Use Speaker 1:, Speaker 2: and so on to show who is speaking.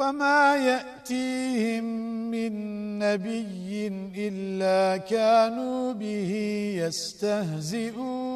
Speaker 1: وما يأتيهم من نبي إلا كانوا به يستهزئون